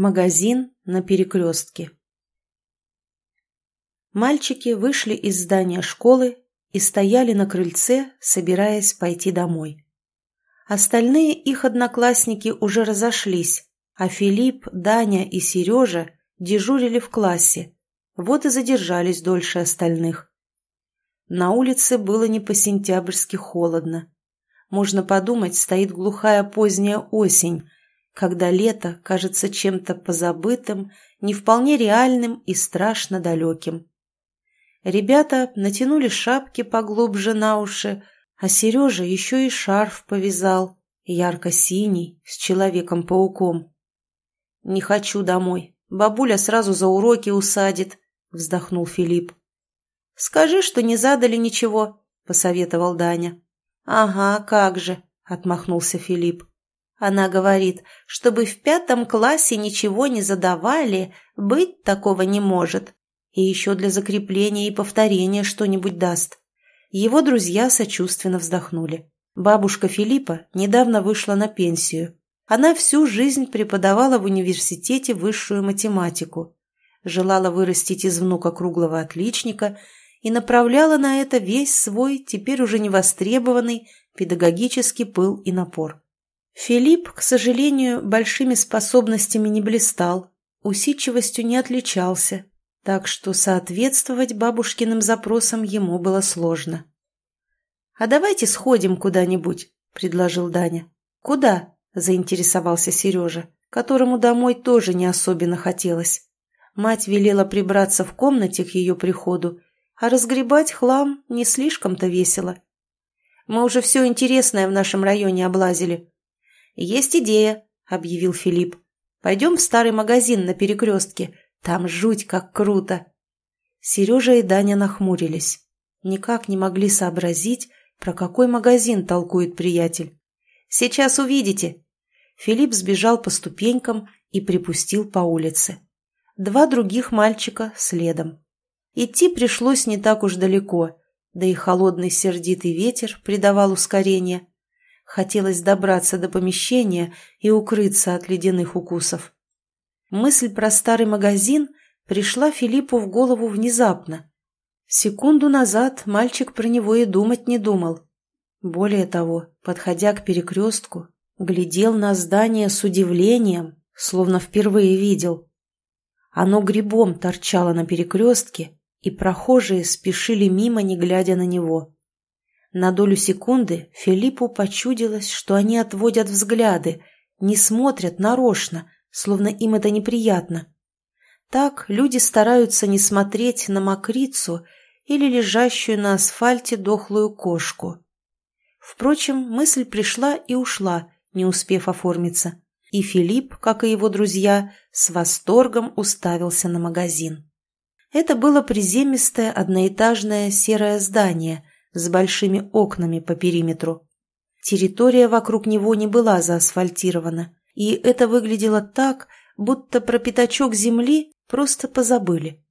Магазин на перекрестке. Мальчики вышли из здания школы и стояли на крыльце, собираясь пойти домой. Остальные их одноклассники уже разошлись, а Филипп, Даня и Сережа дежурили в классе, вот и задержались дольше остальных. На улице было не по-сентябрьски холодно. Можно подумать, стоит глухая поздняя осень, когда лето кажется чем-то позабытым, не вполне реальным и страшно далеким. Ребята натянули шапки поглубже на уши, а Сережа еще и шарф повязал, ярко-синий, с Человеком-пауком. «Не хочу домой. Бабуля сразу за уроки усадит», — вздохнул Филипп. «Скажи, что не задали ничего», — посоветовал Даня. «Ага, как же», — отмахнулся Филипп. Она говорит, чтобы в пятом классе ничего не задавали, быть такого не может. И еще для закрепления и повторения что-нибудь даст. Его друзья сочувственно вздохнули. Бабушка Филиппа недавно вышла на пенсию. Она всю жизнь преподавала в университете высшую математику. Желала вырастить из внука круглого отличника и направляла на это весь свой, теперь уже невостребованный, педагогический пыл и напор. Филипп, к сожалению, большими способностями не блистал, усидчивостью не отличался, так что соответствовать бабушкиным запросам ему было сложно. «А давайте сходим куда-нибудь», — предложил Даня. «Куда?» — заинтересовался Сережа, которому домой тоже не особенно хотелось. Мать велела прибраться в комнате к ее приходу, а разгребать хлам не слишком-то весело. «Мы уже все интересное в нашем районе облазили», «Есть идея», — объявил Филипп. «Пойдем в старый магазин на перекрестке. Там жуть как круто». Сережа и Даня нахмурились. Никак не могли сообразить, про какой магазин толкует приятель. «Сейчас увидите». Филипп сбежал по ступенькам и припустил по улице. Два других мальчика следом. Идти пришлось не так уж далеко, да и холодный сердитый ветер придавал ускорение. Хотелось добраться до помещения и укрыться от ледяных укусов. Мысль про старый магазин пришла Филиппу в голову внезапно. Секунду назад мальчик про него и думать не думал. Более того, подходя к перекрестку, глядел на здание с удивлением, словно впервые видел. Оно грибом торчало на перекрестке, и прохожие спешили мимо, не глядя на него. На долю секунды Филиппу почудилось, что они отводят взгляды, не смотрят нарочно, словно им это неприятно. Так люди стараются не смотреть на мокрицу или лежащую на асфальте дохлую кошку. Впрочем, мысль пришла и ушла, не успев оформиться, и Филипп, как и его друзья, с восторгом уставился на магазин. Это было приземистое одноэтажное серое здание – с большими окнами по периметру. Территория вокруг него не была заасфальтирована, и это выглядело так, будто про пятачок земли просто позабыли.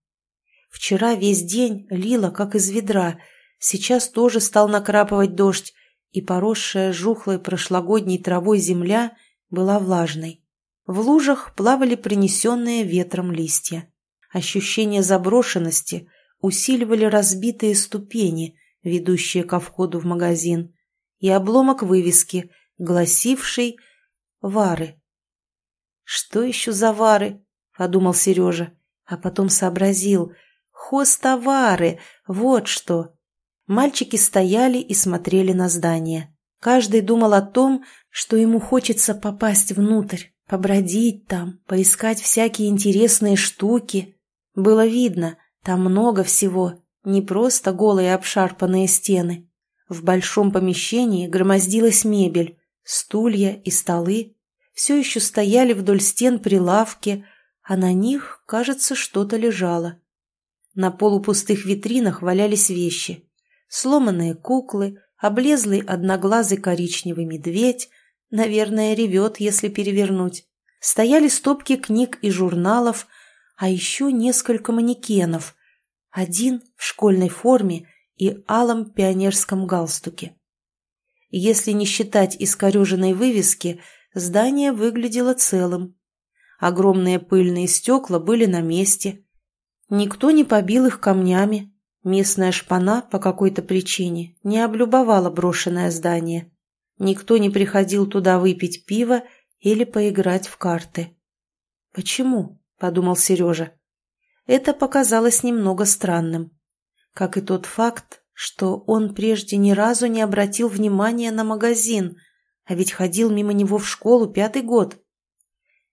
Вчера весь день лило, как из ведра, сейчас тоже стал накрапывать дождь, и поросшая жухлой прошлогодней травой земля была влажной. В лужах плавали принесенные ветром листья. Ощущение заброшенности усиливали разбитые ступени, ведущие ко входу в магазин, и обломок вывески, гласивший «Вары». «Что еще за вары?» – подумал Сережа, а потом сообразил. «Хостовары! Вот что!» Мальчики стояли и смотрели на здание. Каждый думал о том, что ему хочется попасть внутрь, побродить там, поискать всякие интересные штуки. Было видно, там много всего, не просто голые обшарпанные стены. В большом помещении громоздилась мебель, стулья и столы. Все еще стояли вдоль стен прилавки, а на них, кажется, что-то лежало. На полупустых витринах валялись вещи. Сломанные куклы, облезлый одноглазый коричневый медведь, наверное, ревет, если перевернуть. Стояли стопки книг и журналов, а еще несколько манекенов, один в школьной форме и алом пионерском галстуке. Если не считать искореженной вывески, здание выглядело целым. Огромные пыльные стекла были на месте. Никто не побил их камнями. Местная шпана по какой-то причине не облюбовала брошенное здание. Никто не приходил туда выпить пиво или поиграть в карты. «Почему?» – подумал Сережа. Это показалось немного странным. Как и тот факт, что он прежде ни разу не обратил внимания на магазин, а ведь ходил мимо него в школу пятый год.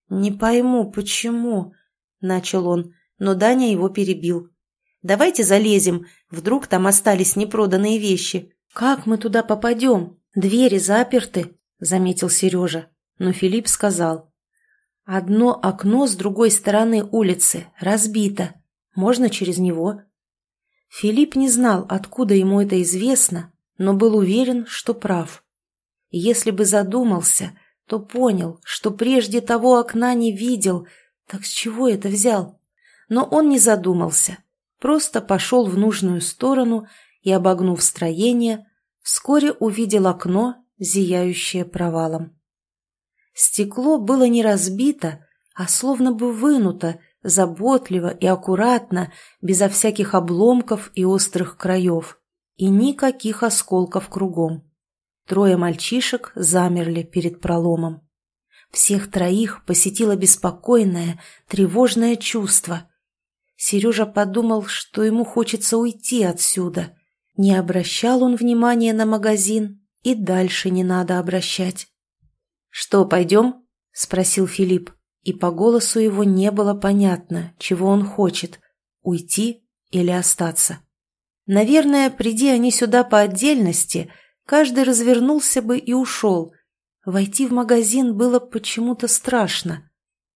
«Не пойму, почему?» – начал он, но Даня его перебил. «Давайте залезем, вдруг там остались непроданные вещи. Как мы туда попадем? Двери заперты», – заметил Сережа. Но Филипп сказал. «Одно окно с другой стороны улицы разбито. Можно через него?» Филипп не знал, откуда ему это известно, но был уверен, что прав. Если бы задумался, то понял, что прежде того окна не видел, так с чего это взял? Но он не задумался, просто пошел в нужную сторону и, обогнув строение, вскоре увидел окно, зияющее провалом. Стекло было не разбито, а словно бы вынуто заботливо и аккуратно, безо всяких обломков и острых краев, и никаких осколков кругом. Трое мальчишек замерли перед проломом. Всех троих посетило беспокойное, тревожное чувство. Сережа подумал, что ему хочется уйти отсюда. Не обращал он внимания на магазин, и дальше не надо обращать. «Что, пойдем?» — спросил Филипп и по голосу его не было понятно, чего он хочет – уйти или остаться. Наверное, приди они сюда по отдельности, каждый развернулся бы и ушел. Войти в магазин было почему-то страшно.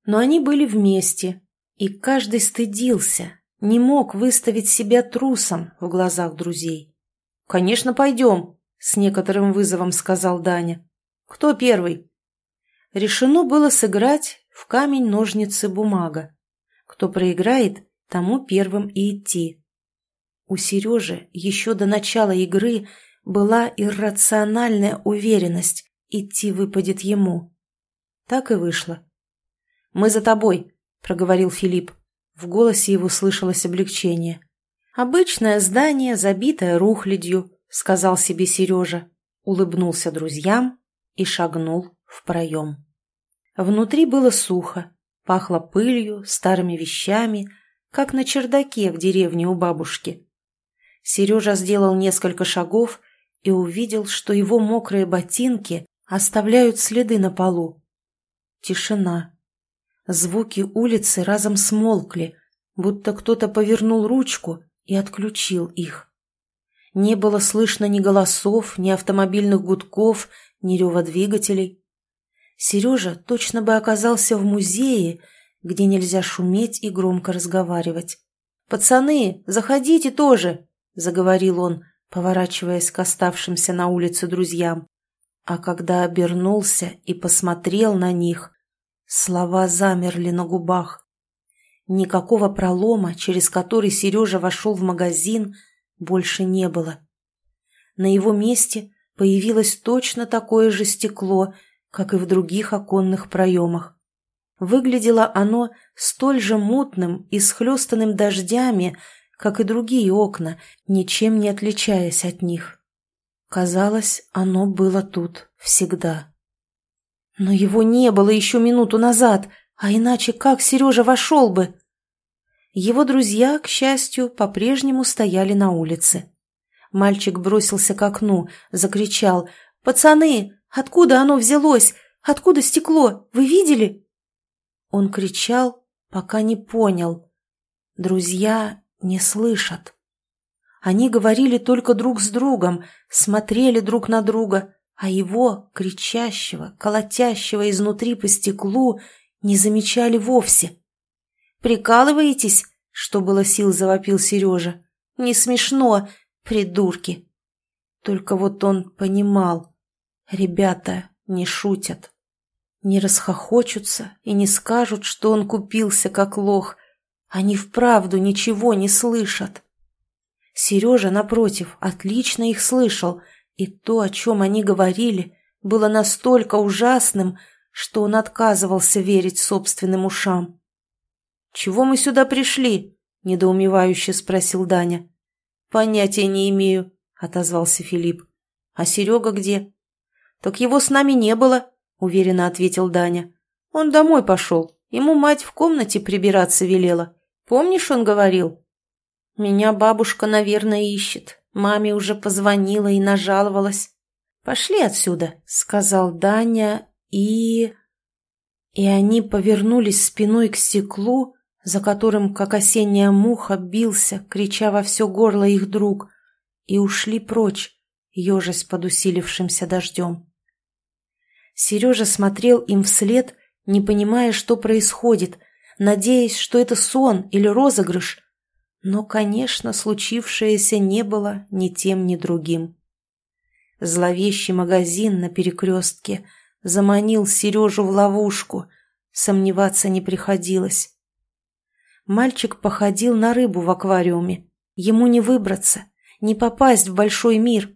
Но они были вместе, и каждый стыдился, не мог выставить себя трусом в глазах друзей. «Конечно, пойдем», — с некоторым вызовом сказал Даня. «Кто первый?» Решено было сыграть в камень, ножницы, бумага. Кто проиграет, тому первым и идти. У Сережи еще до начала игры была иррациональная уверенность, идти выпадет ему. Так и вышло. «Мы за тобой», — проговорил Филипп. В голосе его слышалось облегчение. «Обычное здание, забитое рухлядью», — сказал себе Сережа, улыбнулся друзьям и шагнул в проем. Внутри было сухо, пахло пылью, старыми вещами, как на чердаке в деревне у бабушки. Сережа сделал несколько шагов и увидел, что его мокрые ботинки оставляют следы на полу. Тишина. Звуки улицы разом смолкли, будто кто-то повернул ручку и отключил их. Не было слышно ни голосов, ни автомобильных гудков, ни рева двигателей. Сережа точно бы оказался в музее, где нельзя шуметь и громко разговаривать. «Пацаны, заходите тоже!» — заговорил он, поворачиваясь к оставшимся на улице друзьям. А когда обернулся и посмотрел на них, слова замерли на губах. Никакого пролома, через который Сережа вошел в магазин, больше не было. На его месте появилось точно такое же стекло — как и в других оконных проемах. Выглядело оно столь же мутным и схлестанным дождями, как и другие окна, ничем не отличаясь от них. Казалось, оно было тут всегда. Но его не было еще минуту назад, а иначе как Сережа вошел бы? Его друзья, к счастью, по-прежнему стояли на улице. Мальчик бросился к окну, закричал «Пацаны, Откуда оно взялось? Откуда стекло? Вы видели?» Он кричал, пока не понял. Друзья не слышат. Они говорили только друг с другом, смотрели друг на друга, а его, кричащего, колотящего изнутри по стеклу, не замечали вовсе. «Прикалываетесь?» — что было сил, завопил Сережа. «Не смешно, придурки!» Только вот он понимал, Ребята не шутят. Не расхохочутся и не скажут, что он купился как лох. Они вправду ничего не слышат. Сережа, напротив, отлично их слышал, и то, о чем они говорили, было настолько ужасным, что он отказывался верить собственным ушам. «Чего мы сюда пришли?» – недоумевающе спросил Даня. «Понятия не имею», – отозвался Филипп. «А Серега где?» «Так его с нами не было», – уверенно ответил Даня. «Он домой пошел. Ему мать в комнате прибираться велела. Помнишь, он говорил?» «Меня бабушка, наверное, ищет. Маме уже позвонила и нажаловалась. «Пошли отсюда», — сказал Даня, и... И они повернулись спиной к стеклу, за которым, как осенняя муха, бился, крича во все горло их друг, и ушли прочь, ежась под усилившимся дождем. Сережа смотрел им вслед, не понимая, что происходит, надеясь, что это сон или розыгрыш, но, конечно, случившееся не было ни тем, ни другим. Зловещий магазин на перекрестке заманил Сережу в ловушку, сомневаться не приходилось. Мальчик походил на рыбу в аквариуме. Ему не выбраться, не попасть в большой мир.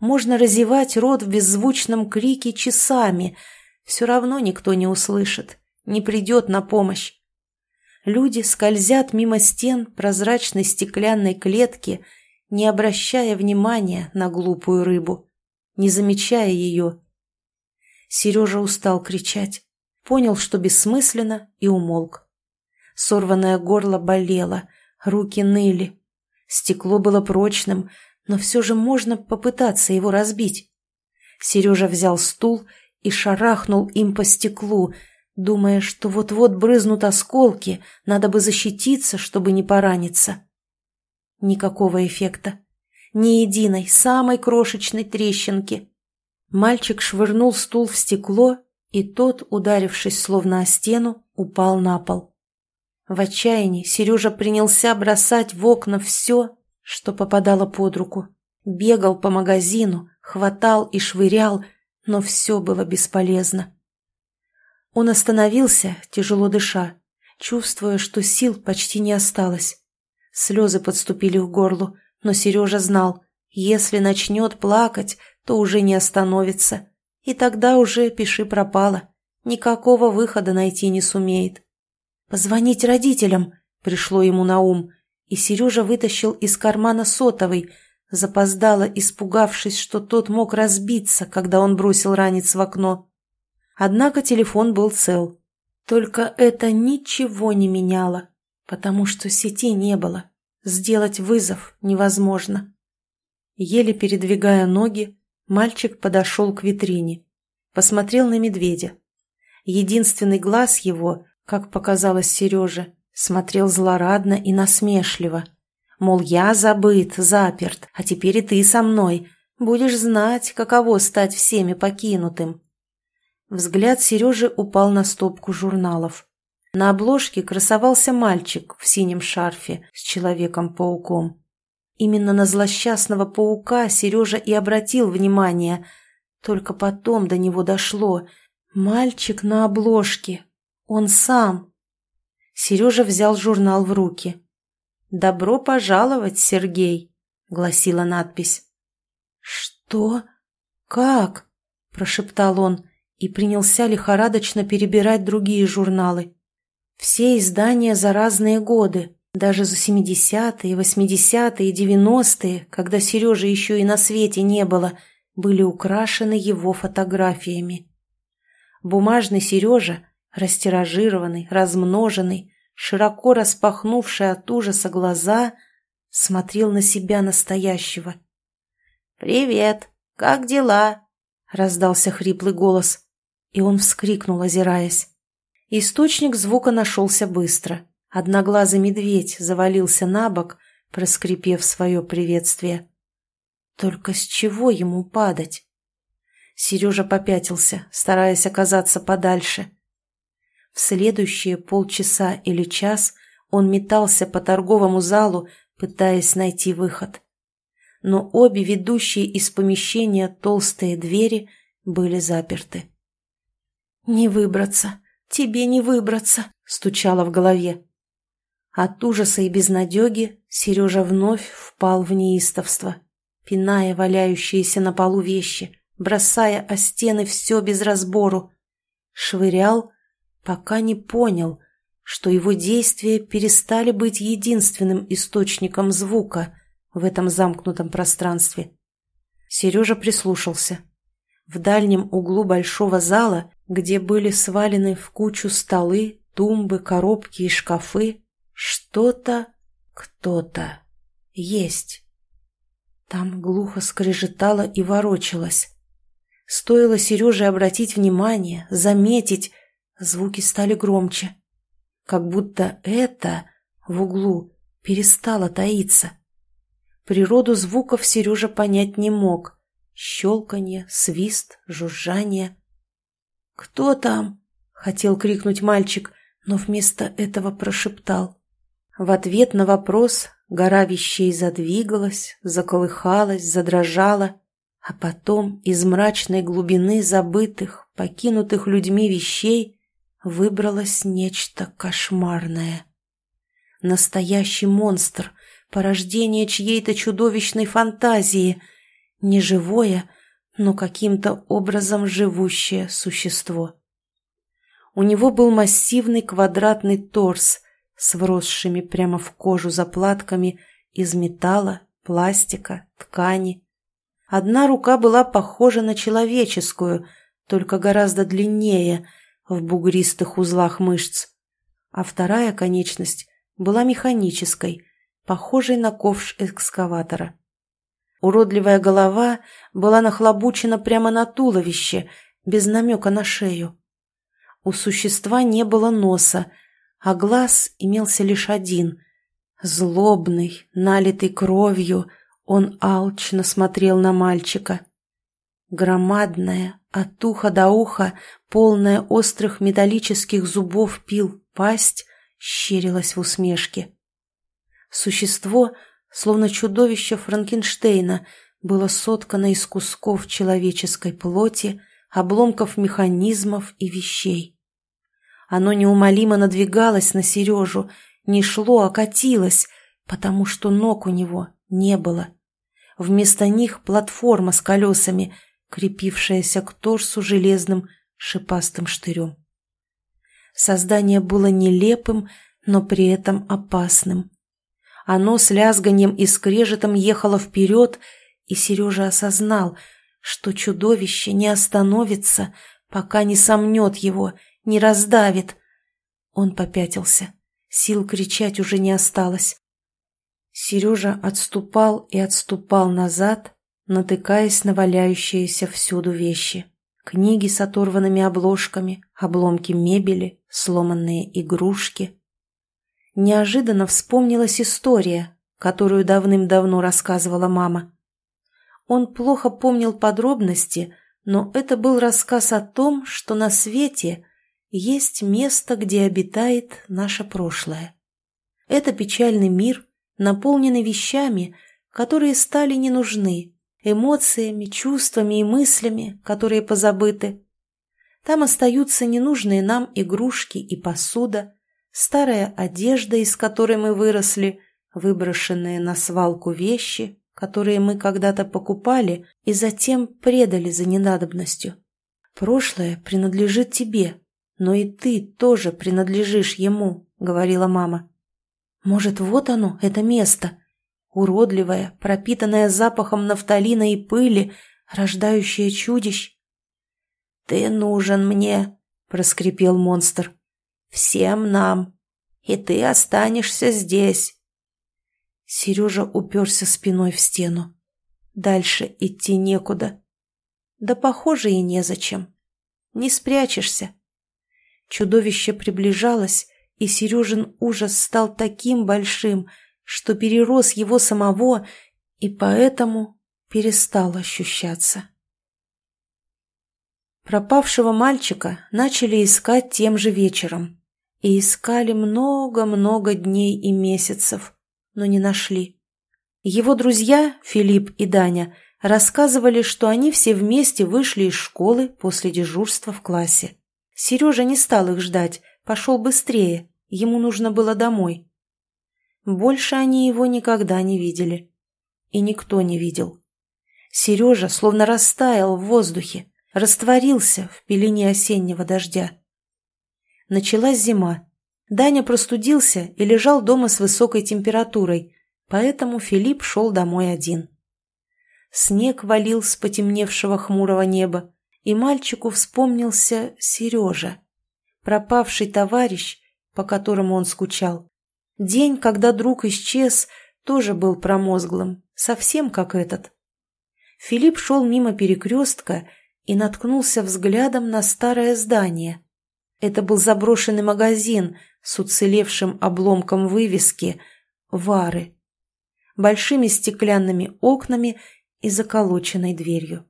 Можно разевать рот в беззвучном крике часами, все равно никто не услышит, не придет на помощь. Люди скользят мимо стен прозрачной стеклянной клетки, не обращая внимания на глупую рыбу, не замечая ее. Сережа устал кричать, понял, что бессмысленно, и умолк. Сорванное горло болело, руки ныли. Стекло было прочным, но все же можно попытаться его разбить. Сережа взял стул и шарахнул им по стеклу, думая, что вот-вот брызнут осколки, надо бы защититься, чтобы не пораниться. Никакого эффекта. Ни единой, самой крошечной трещинки. Мальчик швырнул стул в стекло, и тот, ударившись словно о стену, упал на пол. В отчаянии Сережа принялся бросать в окна все, что попадало под руку. Бегал по магазину, хватал и швырял, но все было бесполезно. Он остановился, тяжело дыша, чувствуя, что сил почти не осталось. Слезы подступили к горлу, но Сережа знал, если начнет плакать, то уже не остановится. И тогда уже пиши пропало. Никакого выхода найти не сумеет. «Позвонить родителям!» — пришло ему на ум, и Сережа вытащил из кармана сотовый, запоздало испугавшись, что тот мог разбиться, когда он бросил ранец в окно. Однако телефон был цел. Только это ничего не меняло, потому что сети не было. Сделать вызов невозможно. Еле передвигая ноги, мальчик подошел к витрине. Посмотрел на медведя. Единственный глаз его, как показалось Сереже, смотрел злорадно и насмешливо. Мол, я забыт, заперт, а теперь и ты со мной. Будешь знать, каково стать всеми покинутым. Взгляд Сережи упал на стопку журналов. На обложке красовался мальчик в синем шарфе с Человеком-пауком. Именно на злосчастного паука Сережа и обратил внимание. Только потом до него дошло. Мальчик на обложке. Он сам. Сережа взял журнал в руки. «Добро пожаловать, Сергей», — гласила надпись. «Что? Как?» – прошептал он и принялся лихорадочно перебирать другие журналы. Все издания за разные годы, даже за 70-е, 80-е, 90-е, когда Сережи еще и на свете не было, были украшены его фотографиями. Бумажный Сережа, растиражированный, размноженный, широко распахнувший от ужаса глаза, смотрел на себя настоящего. «Привет! Как дела?» — раздался хриплый голос и он вскрикнул, озираясь. Источник звука нашелся быстро. Одноглазый медведь завалился на бок, проскрипев свое приветствие. Только с чего ему падать? Сережа попятился, стараясь оказаться подальше. В следующие полчаса или час он метался по торговому залу, пытаясь найти выход. Но обе ведущие из помещения толстые двери были заперты. «Не выбраться! Тебе не выбраться!» — стучало в голове. От ужаса и безнадеги Сережа вновь впал в неистовство, пиная валяющиеся на полу вещи, бросая о стены все без разбору. швырял, пока не понял, что его действия перестали быть единственным источником звука в этом замкнутом пространстве. Сережа прислушался. В дальнем углу большого зала, где были свалены в кучу столы, тумбы, коробки и шкафы, что-то, кто-то есть. Там глухо скрежетало и ворочалось. Стоило Сереже обратить внимание, заметить, звуки стали громче. Как будто это в углу перестало таиться. Природу звуков Сережа понять не мог. Щелканье, свист, жужжание. «Кто там?» — хотел крикнуть мальчик, но вместо этого прошептал. В ответ на вопрос гора вещей задвигалась, заколыхалась, задрожала, а потом из мрачной глубины забытых, покинутых людьми вещей выбралось нечто кошмарное. Настоящий монстр, порождение чьей-то чудовищной фантазии, неживое, но каким-то образом живущее существо. У него был массивный квадратный торс с вросшими прямо в кожу заплатками из металла, пластика, ткани. Одна рука была похожа на человеческую, только гораздо длиннее, в бугристых узлах мышц, а вторая конечность была механической, похожей на ковш экскаватора. Уродливая голова была нахлобучена прямо на туловище, без намека на шею. У существа не было носа, а глаз имелся лишь один. Злобный, налитый кровью, он алчно смотрел на мальчика. Громадная, от уха до уха, полная острых металлических зубов пил пасть, щерилась в усмешке. Существо, словно чудовище Франкенштейна, было соткано из кусков человеческой плоти, обломков механизмов и вещей. Оно неумолимо надвигалось на Сережу, не шло, а катилось, потому что ног у него не было. Вместо них платформа с колесами, крепившаяся к торсу железным шипастым штырем. Создание было нелепым, но при этом опасным. Оно с лязганием и скрежетом ехало вперед, и Сережа осознал, что чудовище не остановится, пока не сомнет его, не раздавит. Он попятился. Сил кричать уже не осталось. Сережа отступал и отступал назад, натыкаясь на валяющиеся всюду вещи. Книги с оторванными обложками, обломки мебели, сломанные игрушки — неожиданно вспомнилась история, которую давным-давно рассказывала мама. Он плохо помнил подробности, но это был рассказ о том, что на свете есть место, где обитает наше прошлое. Это печальный мир, наполненный вещами, которые стали не нужны, эмоциями, чувствами и мыслями, которые позабыты. Там остаются ненужные нам игрушки и посуда, старая одежда, из которой мы выросли, выброшенные на свалку вещи, которые мы когда-то покупали и затем предали за ненадобностью. Прошлое принадлежит тебе, но и ты тоже принадлежишь ему, говорила мама. Может, вот оно, это место, уродливое, пропитанное запахом нафталина и пыли, рождающее чудищ. «Ты нужен мне», — проскрипел монстр. Всем нам. И ты останешься здесь. Сережа уперся спиной в стену. Дальше идти некуда. Да, похоже, и незачем. Не спрячешься. Чудовище приближалось, и Сережин ужас стал таким большим, что перерос его самого и поэтому перестал ощущаться. Пропавшего мальчика начали искать тем же вечером. И искали много-много дней и месяцев, но не нашли. Его друзья, Филипп и Даня, рассказывали, что они все вместе вышли из школы после дежурства в классе. Сережа не стал их ждать, пошел быстрее, ему нужно было домой. Больше они его никогда не видели. И никто не видел. Сережа словно растаял в воздухе, растворился в пелене осеннего дождя. Началась зима. Даня простудился и лежал дома с высокой температурой, поэтому Филипп шел домой один. Снег валил с потемневшего хмурого неба, и мальчику вспомнился Сережа, пропавший товарищ, по которому он скучал. День, когда друг исчез, тоже был промозглым, совсем как этот. Филипп шел мимо перекрестка и наткнулся взглядом на старое здание. Это был заброшенный магазин с уцелевшим обломком вывески «Вары», большими стеклянными окнами и заколоченной дверью.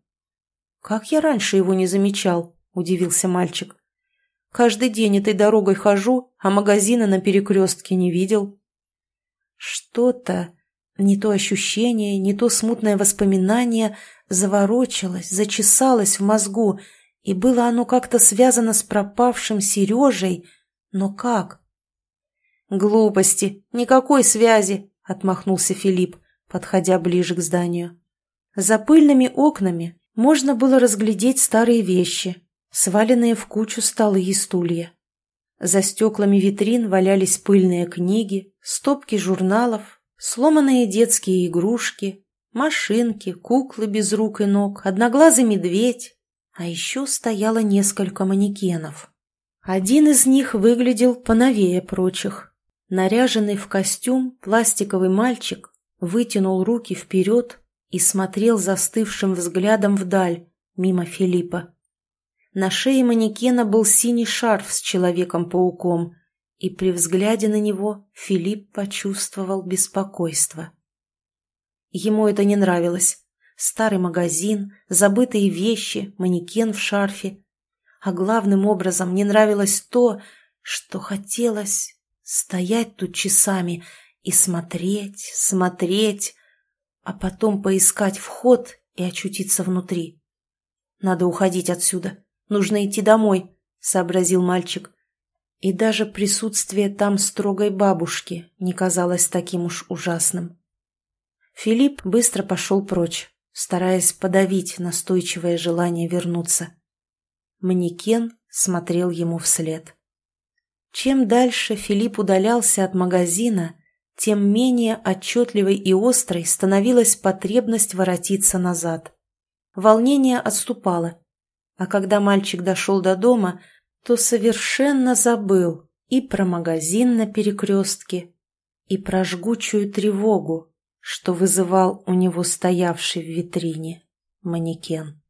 «Как я раньше его не замечал?» – удивился мальчик. «Каждый день этой дорогой хожу, а магазина на перекрестке не видел». Что-то, не то ощущение, не то смутное воспоминание заворочилось, зачесалось в мозгу, и было оно как-то связано с пропавшим Сережей, но как? «Глупости, никакой связи», — отмахнулся Филипп, подходя ближе к зданию. За пыльными окнами можно было разглядеть старые вещи, сваленные в кучу столы и стулья. За стеклами витрин валялись пыльные книги, стопки журналов, сломанные детские игрушки, машинки, куклы без рук и ног, одноглазый медведь, а еще стояло несколько манекенов. Один из них выглядел поновее прочих. Наряженный в костюм пластиковый мальчик вытянул руки вперед и смотрел застывшим взглядом вдаль, мимо Филиппа. На шее манекена был синий шарф с Человеком-пауком, и при взгляде на него Филипп почувствовал беспокойство. Ему это не нравилось. Старый магазин, забытые вещи, манекен в шарфе. А главным образом не нравилось то, что хотелось стоять тут часами и смотреть, смотреть, а потом поискать вход и очутиться внутри. «Надо уходить отсюда. Нужно идти домой», — сообразил мальчик. И даже присутствие там строгой бабушки не казалось таким уж ужасным. Филипп быстро пошел прочь, стараясь подавить настойчивое желание вернуться. Манекен смотрел ему вслед. Чем дальше Филипп удалялся от магазина, тем менее отчетливой и острой становилась потребность воротиться назад. Волнение отступало, а когда мальчик дошел до дома, то совершенно забыл и про магазин на перекрестке, и про жгучую тревогу, что вызывал у него стоявший в витрине манекен.